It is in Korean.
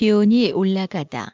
기온이 올라가다.